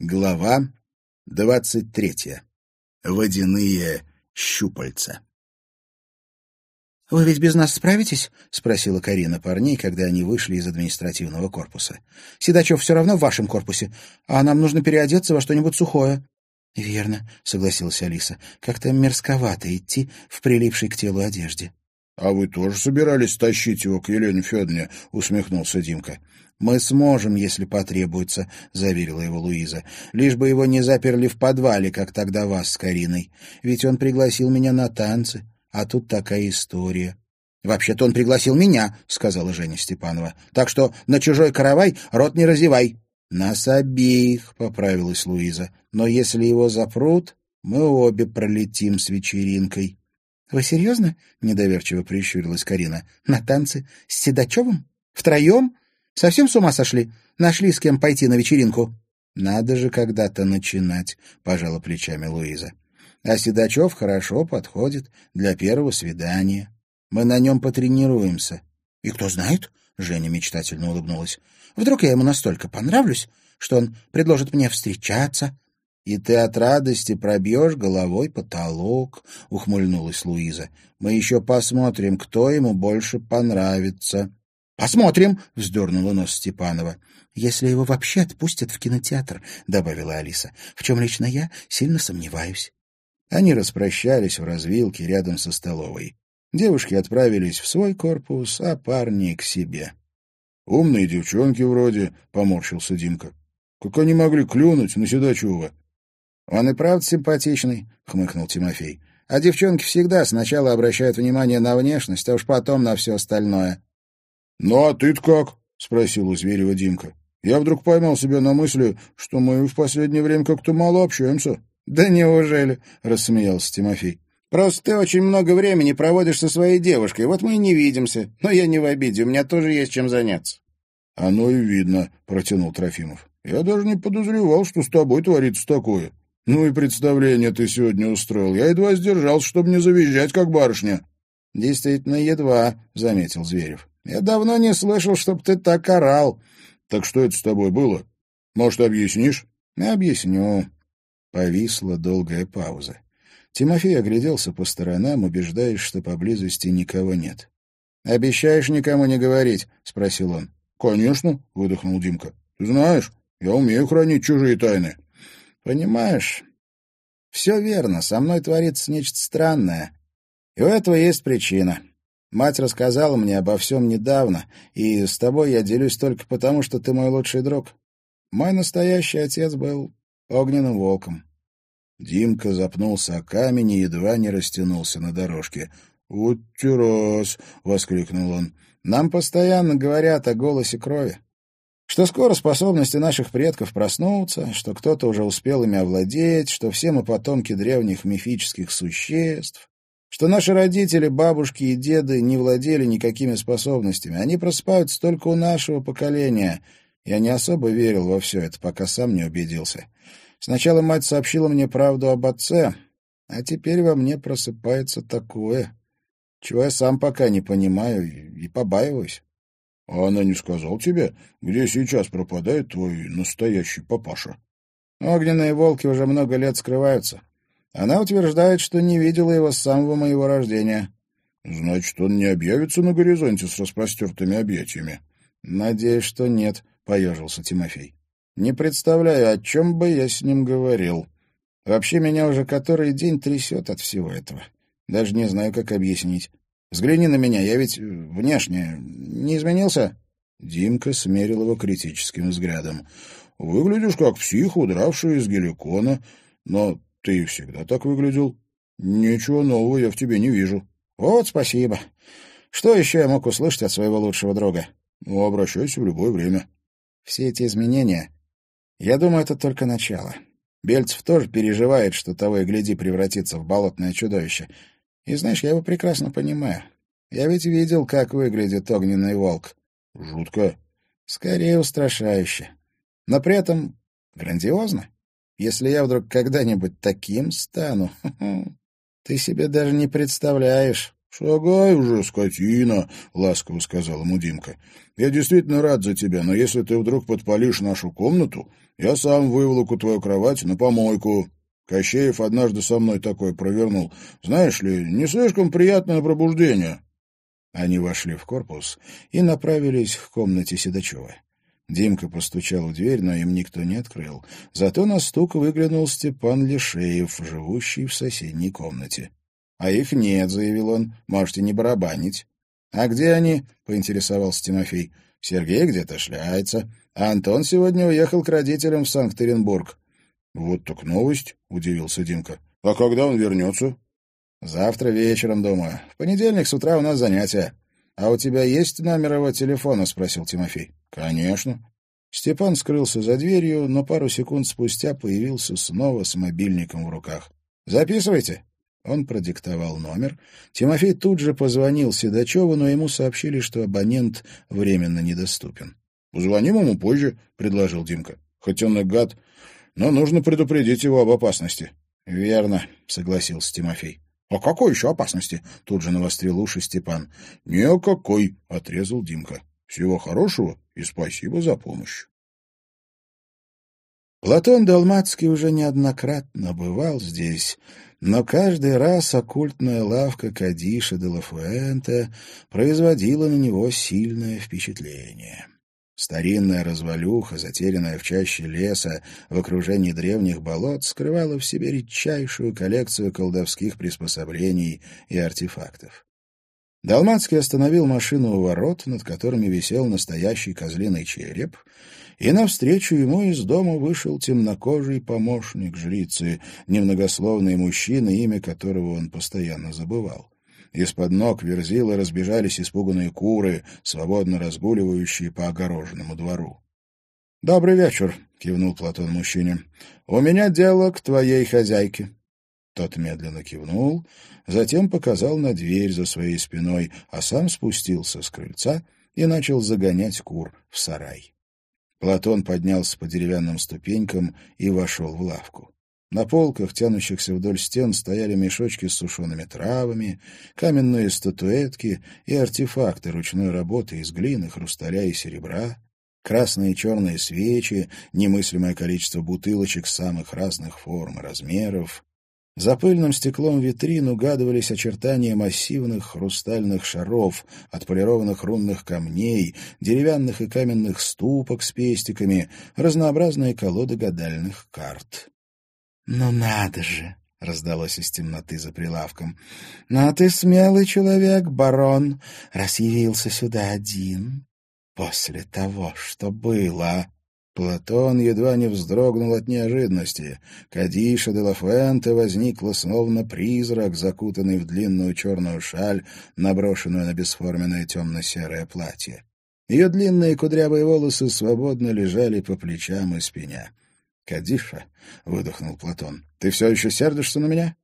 Глава двадцать третья. Водяные щупальца. «Вы ведь без нас справитесь?» — спросила Карина парней, когда они вышли из административного корпуса. «Седачев все равно в вашем корпусе, а нам нужно переодеться во что-нибудь сухое». «Верно», — согласилась Алиса. «Как-то мерзковато идти в прилипшей к телу одежде». «А вы тоже собирались тащить его к Елене Федоровне?» — усмехнулся Димка. «Мы сможем, если потребуется», — заверила его Луиза. «Лишь бы его не заперли в подвале, как тогда вас с Кариной. Ведь он пригласил меня на танцы, а тут такая история». «Вообще-то он пригласил меня», — сказала Женя Степанова. «Так что на чужой каравай рот не разевай». «Нас обеих», — поправилась Луиза. «Но если его запрут, мы обе пролетим с вечеринкой». «Вы серьезно?» — недоверчиво прищурилась Карина. «На танцы с Седачевым? Втроем?» Совсем с ума сошли? Нашли с кем пойти на вечеринку?» «Надо же когда-то начинать», — пожала плечами Луиза. «А Седачев хорошо подходит для первого свидания. Мы на нем потренируемся». «И кто знает?» — Женя мечтательно улыбнулась. «Вдруг я ему настолько понравлюсь, что он предложит мне встречаться?» «И ты от радости пробьешь головой потолок», — ухмыльнулась Луиза. «Мы еще посмотрим, кто ему больше понравится». «Посмотрим», — вздернула нос Степанова. «Если его вообще отпустят в кинотеатр», — добавила Алиса, «в чем лично я сильно сомневаюсь». Они распрощались в развилке рядом со столовой. Девушки отправились в свой корпус, а парни — к себе. «Умные девчонки вроде», — поморщился Димка. «Как они могли клюнуть на Седачева?» «Он и правда симпатичный», — хмыкнул Тимофей. «А девчонки всегда сначала обращают внимание на внешность, а уж потом на все остальное». «Ну а ты-то как?» — спросил у Зверева Димка. «Я вдруг поймал себя на мысли, что мы в последнее время как-то мало общаемся». «Да неужели?» — рассмеялся Тимофей. «Просто ты очень много времени проводишь со своей девушкой, вот мы и не видимся. Но я не в обиде, у меня тоже есть чем заняться». «Оно и видно», — протянул Трофимов. «Я даже не подозревал, что с тобой творится такое. Ну и представление ты сегодня устроил. Я едва сдержался, чтобы не завизжать, как барышня». «Действительно, едва», — заметил Зверев. Я давно не слышал, чтоб ты так орал. Так что это с тобой было? Может, объяснишь? Объясню. Повисла долгая пауза. Тимофей огляделся по сторонам, убеждаясь, что поблизости никого нет. «Обещаешь никому не говорить?» — спросил он. «Конечно», — выдохнул Димка. «Ты знаешь, я умею хранить чужие тайны». «Понимаешь, все верно, со мной творится нечто странное. И у этого есть причина. Мать рассказала мне обо всем недавно, и с тобой я делюсь только потому, что ты мой лучший друг. Мой настоящий отец был огненным волком». Димка запнулся о камень и едва не растянулся на дорожке. «Вот террас!» — воскликнул он. «Нам постоянно говорят о голосе крови. Что скоро способности наших предков проснутся, что кто-то уже успел ими овладеть, что все мы потомки древних мифических существ, что наши родители, бабушки и деды не владели никакими способностями. Они просыпаются только у нашего поколения. Я не особо верил во все это, пока сам не убедился. Сначала мать сообщила мне правду об отце, а теперь во мне просыпается такое, чего я сам пока не понимаю и побаиваюсь. — А она не сказала тебе, где сейчас пропадает твой настоящий папаша? Огненные волки уже много лет скрываются. Она утверждает, что не видела его с самого моего рождения. Значит, он не объявится на горизонте с распростертыми объятиями? Надеюсь, что нет, — поежился Тимофей. Не представляю, о чем бы я с ним говорил. Вообще меня уже который день трясет от всего этого. Даже не знаю, как объяснить. Взгляни на меня, я ведь внешне не изменился?» Димка смерил его критическим взглядом. «Выглядишь как псих, удравший из геликона, но ты всегда так выглядел. Ничего нового я в тебе не вижу. Вот спасибо. Что еще я мог услышать от своего лучшего друга? Ну, обращайся в любое время. Все эти изменения, я думаю, это только начало. Бельцев тоже переживает, что того и гляди превратится в болотное чудовище. И знаешь, я его прекрасно понимаю. Я ведь видел, как выглядит огненный волк. Жутко. Скорее устрашающе. Но при этом грандиозно. Если я вдруг когда-нибудь таким стану, ты себе даже не представляешь. «Шагай уже, скотина», — ласково сказал ему Димка. «Я действительно рад за тебя, но если ты вдруг подпалишь нашу комнату, я сам выволоку твою кровать на помойку». Кощеев однажды со мной такое провернул. Знаешь ли, не слишком приятное пробуждение. Они вошли в корпус и направились к комнате Седачева. Димка постучал в дверь, но им никто не открыл. Зато на стук выглянул Степан Лишеев, живущий в соседней комнате. — А их нет, — заявил он, — можете не барабанить. — А где они? — поинтересовался Тимофей. — Сергей где-то шляется. А Антон сегодня уехал к родителям в Санкт-Петербург. — Вот так новость, — удивился Димка. — А когда он вернется? — Завтра вечером, думаю. В понедельник с утра у нас занятия. А у тебя есть номер его телефона? — спросил Тимофей. — Конечно. Степан скрылся за дверью, но пару секунд спустя появился снова с мобильником в руках. «Записывайте». Он продиктовал номер. Тимофей тут же позвонил Седачеву, но ему сообщили, что абонент временно недоступен. «Позвоним ему позже», — предложил Димка. «Хоть он и гад, но нужно предупредить его об опасности». «Верно», — согласился Тимофей. «О какой еще опасности?» — тут же навострил уши Степан. «Ни о какой», — отрезал Димка. «Всего хорошего и спасибо за помощь». Платон Далмацкий уже неоднократно бывал здесь, но каждый раз оккультная лавка Кадиша де Лафуэнте производила на него сильное впечатление. Старинная развалюха, затерянная в чаще леса, в окружении древних болот, скрывала в себе редчайшую коллекцию колдовских приспособлений и артефактов. Далмацкий остановил машину у ворот, над которыми висел настоящий козлиный череп, и навстречу ему из дома вышел темнокожий помощник жрицы, немногословный мужчина, имя которого он постоянно забывал. Из-под ног верзила разбежались испуганные куры, свободно разгуливающие по огороженному двору. — Добрый вечер, — кивнул Платон мужчине. — У меня дело к твоей хозяйке. Тот медленно кивнул, затем показал на дверь за своей спиной, а сам спустился с крыльца и начал загонять кур в сарай. Платон поднялся по деревянным ступенькам и вошел в лавку. На полках, тянущихся вдоль стен, стояли мешочки с сушеными травами, каменные статуэтки и артефакты ручной работы из глины, хрусталя и серебра, красные и черные свечи, немыслимое количество бутылочек самых разных форм и размеров. За пыльным стеклом витрин угадывались очертания массивных хрустальных шаров, отполированных рунных камней, деревянных и каменных ступок с пестиками, разнообразные колоды гадальных карт. «Ну надо же!» — раздалось из темноты за прилавком. «Ну ты смелый человек, барон, раз явился сюда один. После того, что было...» Платон едва не вздрогнул от неожиданности. Кадиша де Лафуэнте возникла словно призрак, закутанный в длинную черную шаль, наброшенную на бесформенное темно-серое платье. Ее длинные кудрявые волосы свободно лежали по плечам и спине. «Кадиша», — выдохнул Платон, — «ты все еще сердишься на меня?»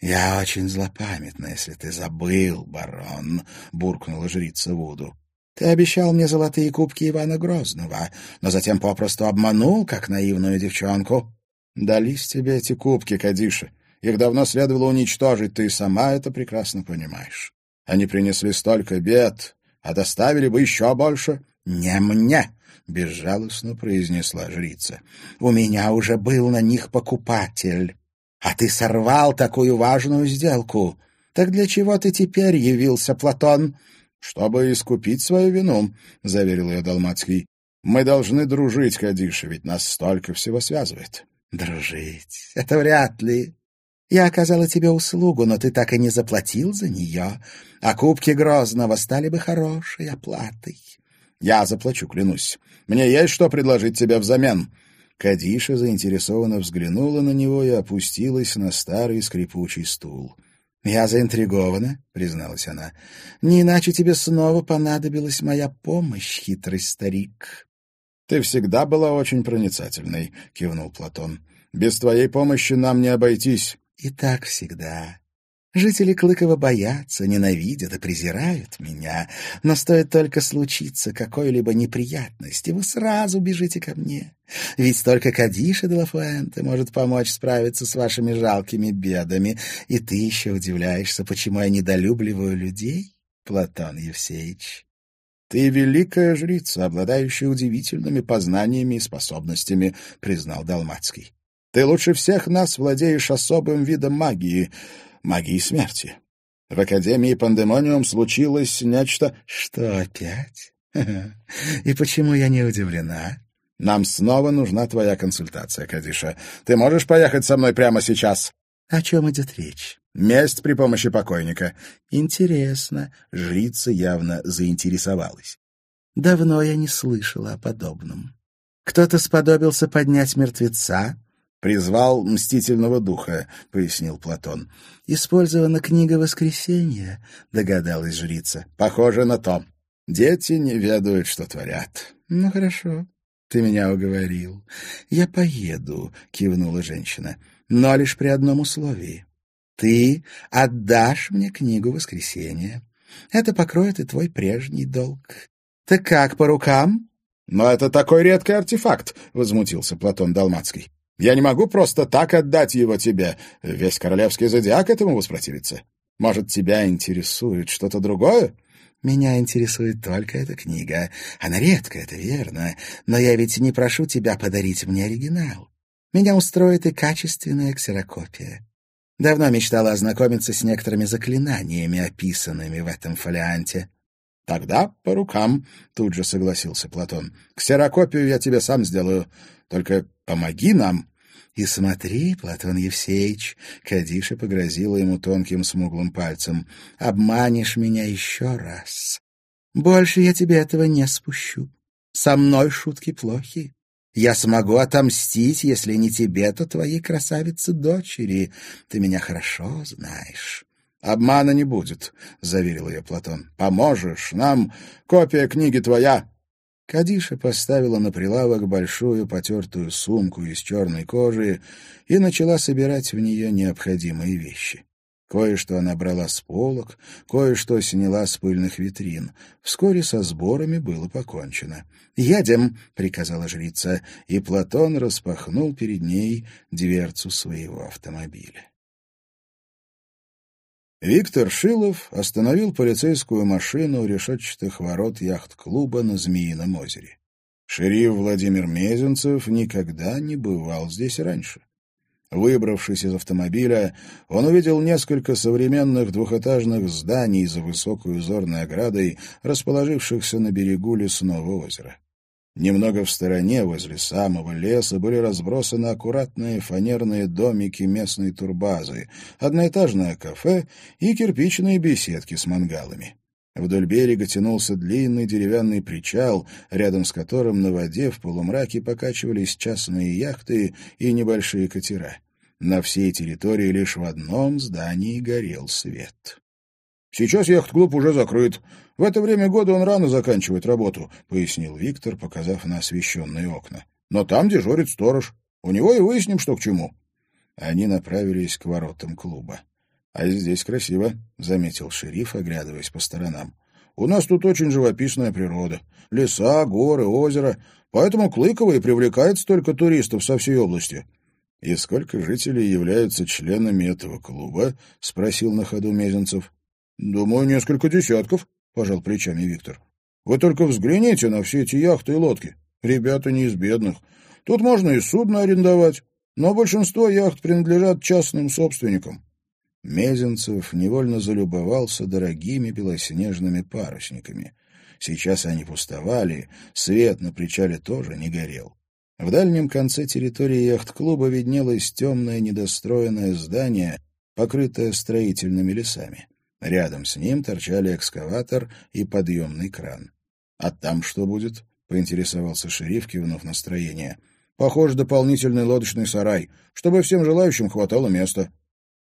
«Я очень злопамятна, если ты забыл, барон», — буркнула жрица Вуду. «Ты обещал мне золотые кубки Ивана Грозного, но затем попросту обманул, как наивную девчонку». «Дались тебе эти кубки, Кадиша. Их давно следовало уничтожить, ты сама это прекрасно понимаешь. Они принесли столько бед, а доставили бы еще больше». «Не мне», — безжалостно произнесла жрица. «У меня уже был на них покупатель, а ты сорвал такую важную сделку. Так для чего ты теперь явился, Платон?» «Чтобы искупить свою вину», — заверил ее Далмацкий. «Мы должны дружить, Кадиша, ведь нас столько всего связывает». «Дружить? Это вряд ли. Я оказала тебе услугу, но ты так и не заплатил за нее, а кубки Грозного стали бы хорошей оплатой. Я заплачу, клянусь. Мне есть что предложить тебе взамен». Кадиша заинтересованно взглянула на него и опустилась на старый скрипучий стул. «Я заинтригована», — призналась она. «Не иначе тебе снова понадобилась моя помощь, хитрый старик». «Ты всегда была очень проницательной», — кивнул Платон. «Без твоей помощи нам не обойтись». «И так всегда. Жители Клыкова боятся, ненавидят и презирают меня, но стоит только случиться какой-либо неприятности, вы сразу бежите ко мне. Ведь только Кадиша де Лафуэнте может помочь справиться с вашими жалкими бедами, и ты еще удивляешься, почему я недолюбливаю людей, Платон Евсеевич. «Ты великая жрица, обладающая удивительными познаниями и способностями», — признал Далмацкий. «Ты лучше всех нас владеешь особым видом магии — магии смерти. В Академии Пандемониум случилось нечто... Что опять? И почему я не удивлена? Нам снова нужна твоя консультация, Кадиша. Ты можешь поехать со мной прямо сейчас? О чем идет речь? Месть при помощи покойника. Интересно. Жрица явно заинтересовалась. Давно я не слышала о подобном. Кто-то сподобился поднять мертвеца, «Призвал мстительного духа», — пояснил Платон. «Использована книга Воскресения», — догадалась жрица. «Похоже на то. Дети не ведают, что творят». «Ну, хорошо. Ты меня уговорил. Я поеду», — кивнула женщина. «Но лишь при одном условии. Ты отдашь мне книгу Воскресения. Это покроет и твой прежний долг. Так как, по рукам?» «Но это такой редкий артефакт», — возмутился Платон Далмацкий. Я не могу просто так отдать его тебе. Весь королевский зодиак этому воспротивится. Может, тебя интересует что-то другое?» «Меня интересует только эта книга. Она редкая, это верно. Но я ведь не прошу тебя подарить мне оригинал. Меня устроит и качественная ксерокопия. Давно мечтала ознакомиться с некоторыми заклинаниями, описанными в этом фолианте». «Тогда по рукам», — тут же согласился Платон. «Ксерокопию я тебе сам сделаю. Только помоги нам». И смотри, Платон Евсеевич, Кадиша погрозила ему тонким смуглым пальцем, обманешь меня еще раз. Больше я тебе этого не спущу. Со мной шутки плохи. Я смогу отомстить, если не тебе, то твоей красавице-дочери. Ты меня хорошо знаешь. «Обмана не будет», — заверил ее Платон. «Поможешь нам. Копия книги твоя. Кадиша поставила на прилавок большую потертую сумку из черной кожи и начала собирать в нее необходимые вещи. Кое-что она брала с полок, кое-что сняла с пыльных витрин. Вскоре со сборами было покончено. «Едем!» — приказала жрица, и Платон распахнул перед ней дверцу своего автомобиля. Виктор Шилов остановил полицейскую машину у решетчатых ворот яхт-клуба на Змеином озере. Шериф Владимир Мезенцев никогда не бывал здесь раньше. Выбравшись из автомобиля, он увидел несколько современных двухэтажных зданий за высокой узорной оградой, расположившихся на берегу лесного озера. Немного в стороне, возле самого леса, были разбросаны аккуратные фанерные домики местной турбазы, одноэтажное кафе и кирпичные беседки с мангалами. Вдоль берега тянулся длинный деревянный причал, рядом с которым на воде в полумраке покачивались частные яхты и небольшие катера. На всей территории лишь в одном здании горел свет. «Сейчас яхт-клуб уже закрыт. В это время года он рано заканчивает работу», — пояснил Виктор, показав на освещенные окна. «Но там дежурит сторож. У него и выясним, что к чему». Они направились к воротам клуба. «А здесь красиво», — заметил шериф, оглядываясь по сторонам. «У нас тут очень живописная природа. Леса, горы, озеро. Поэтому Клыково и привлекает столько туристов со всей области». «И сколько жителей являются членами этого клуба?» — спросил на ходу Мезенцев. «Думаю, несколько десятков», — пожал плечами Виктор. «Вы только взгляните на все эти яхты и лодки. Ребята не из бедных. Тут можно и судно арендовать, но большинство яхт принадлежат частным собственникам». Мезенцев невольно залюбовался дорогими белоснежными парусниками. Сейчас они пустовали, свет на причале тоже не горел. В дальнем конце территории яхт-клуба виднелось темное недостроенное здание, покрытое строительными лесами. Рядом с ним торчали экскаватор и подъемный кран. «А там что будет?» — поинтересовался шериф, кивнув настроение. «Похоже, дополнительный лодочный сарай, чтобы всем желающим хватало места.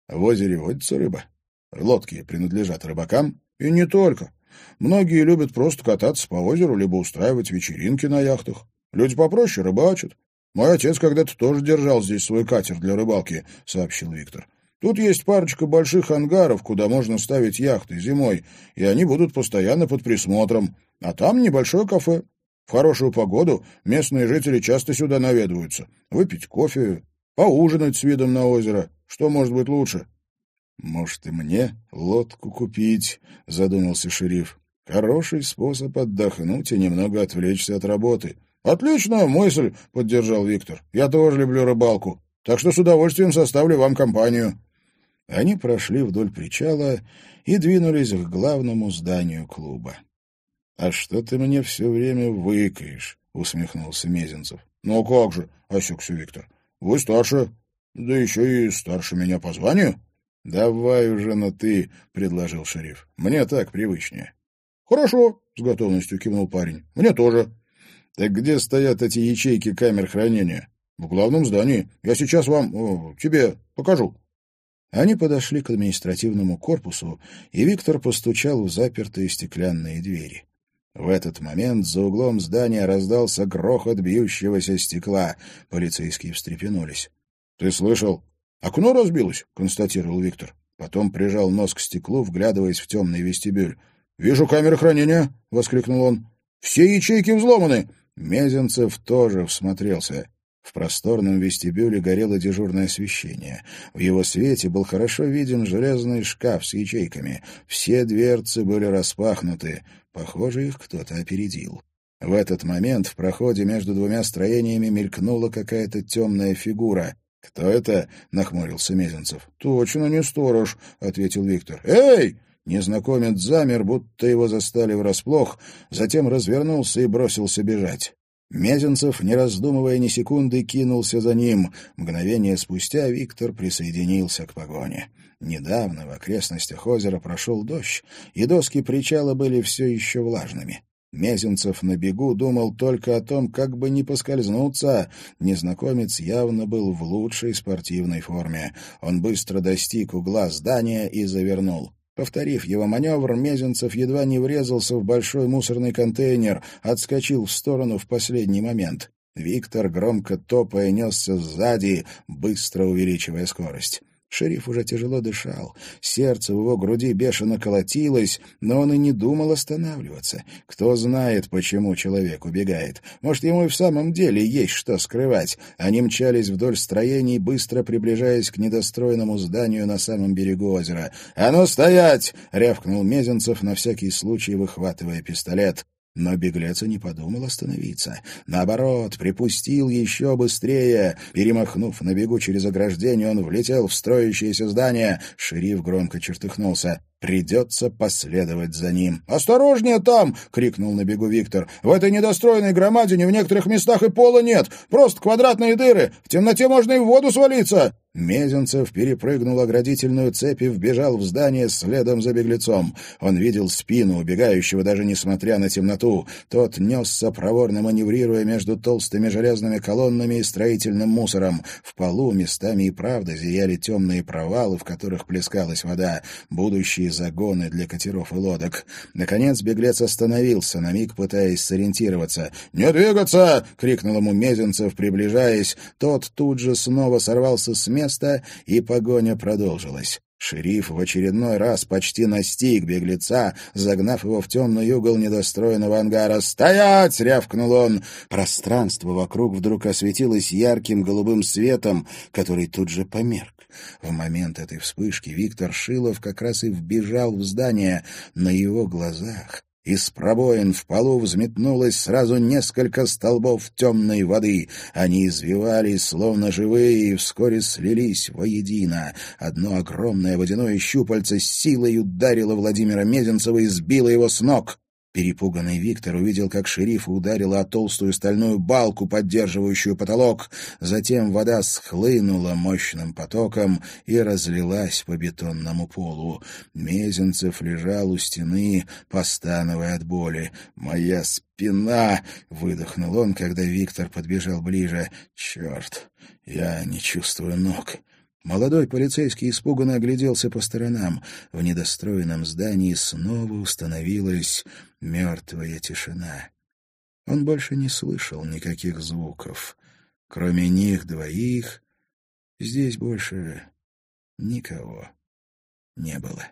В озере водится рыба. Лодки принадлежат рыбакам, и не только. Многие любят просто кататься по озеру, либо устраивать вечеринки на яхтах. Люди попроще рыбачат. Мой отец когда-то тоже держал здесь свой катер для рыбалки», — сообщил Виктор. Тут есть парочка больших ангаров, куда можно ставить яхты зимой, и они будут постоянно под присмотром. А там небольшое кафе. В хорошую погоду местные жители часто сюда наведываются. Выпить кофе, поужинать с видом на озеро. Что может быть лучше? — Может, и мне лодку купить, — задумался шериф. — Хороший способ отдохнуть и немного отвлечься от работы. — Отличная мысль, — поддержал Виктор. — Я тоже люблю рыбалку, так что с удовольствием составлю вам компанию. Они прошли вдоль причала и двинулись к главному зданию клуба. — А что ты мне все время выкаешь? — усмехнулся Мезенцев. — Ну как же, — осекся Виктор. — Вы старше, да еще и старше меня по званию. — Давай уже на «ты», — предложил шериф. — Мне так привычнее. — Хорошо, — с готовностью кивнул парень. — Мне тоже. — Так где стоят эти ячейки камер хранения? — В главном здании. Я сейчас вам... О, тебе покажу. Они подошли к административному корпусу, и Виктор постучал в запертые стеклянные двери. В этот момент за углом здания раздался грохот бьющегося стекла. Полицейские встрепенулись. — Ты слышал? — Окно разбилось, — констатировал Виктор. Потом прижал нос к стеклу, вглядываясь в темный вестибюль. — Вижу камеры хранения, — воскликнул он. — Все ячейки взломаны. Мезенцев тоже всмотрелся. В просторном вестибюле горело дежурное освещение. В его свете был хорошо виден железный шкаф с ячейками. Все дверцы были распахнуты. Похоже, их кто-то опередил. В этот момент в проходе между двумя строениями мелькнула какая-то темная фигура. «Кто это?» — нахмурился Мезенцев. «Точно не сторож», — ответил Виктор. «Эй!» Незнакомец замер, будто его застали врасплох, затем развернулся и бросился бежать. Мезенцев, не раздумывая ни секунды, кинулся за ним. Мгновение спустя Виктор присоединился к погоне. Недавно в окрестностях озера прошел дождь, и доски причала были все еще влажными. Мезенцев на бегу думал только о том, как бы не поскользнуться. Незнакомец явно был в лучшей спортивной форме. Он быстро достиг угла здания и завернул. Повторив его маневр, Мезенцев едва не врезался в большой мусорный контейнер, отскочил в сторону в последний момент. Виктор, громко топая, несся сзади, быстро увеличивая скорость. Шериф уже тяжело дышал. Сердце в его груди бешено колотилось, но он и не думал останавливаться. Кто знает, почему человек убегает. Может, ему и в самом деле есть что скрывать. Они мчались вдоль строений, быстро приближаясь к недостроенному зданию на самом берегу озера. «А ну, стоять!» — рявкнул Мезенцев, на всякий случай выхватывая пистолет. Но беглец и не подумал остановиться. Наоборот, припустил еще быстрее. Перемахнув на бегу через ограждение, он влетел в строящееся здание. Шериф громко чертыхнулся. Придется последовать за ним. «Осторожнее там!» — крикнул на бегу Виктор. «В этой недостроенной громадине в некоторых местах и пола нет. Просто квадратные дыры. В темноте можно и в воду свалиться!» Мезенцев перепрыгнул оградительную цепь и вбежал в здание следом за беглецом. Он видел спину убегающего, даже несмотря на темноту. Тот несся, проворно маневрируя между толстыми железными колоннами и строительным мусором. В полу местами и правда зияли темные провалы, в которых плескалась вода. Будущие загоны для катеров и лодок. Наконец беглец остановился, на миг пытаясь сориентироваться. «Не двигаться!» — крикнул ему Мезенцев, приближаясь. Тот тут же снова сорвался с места, и погоня продолжилась. Шериф в очередной раз почти настиг беглеца, загнав его в темный угол недостроенного ангара. «Стоять!» — рявкнул он. Пространство вокруг вдруг осветилось ярким голубым светом, который тут же померк. В момент этой вспышки Виктор Шилов как раз и вбежал в здание. На его глазах из пробоин в полу взметнулось сразу несколько столбов темной воды. Они извивались, словно живые, и вскоре слились воедино. Одно огромное водяное щупальце с силой ударило Владимира Мезенцева и сбило его с ног. Перепуганный Виктор увидел, как шериф ударила о толстую стальную балку, поддерживающую потолок. Затем вода схлынула мощным потоком и разлилась по бетонному полу. Мезенцев лежал у стены, постановая от боли. «Моя спина!» — выдохнул он, когда Виктор подбежал ближе. «Черт, я не чувствую ног». Молодой полицейский испуганно огляделся по сторонам. В недостроенном здании снова установилась мертвая тишина. Он больше не слышал никаких звуков. Кроме них двоих здесь больше никого не было.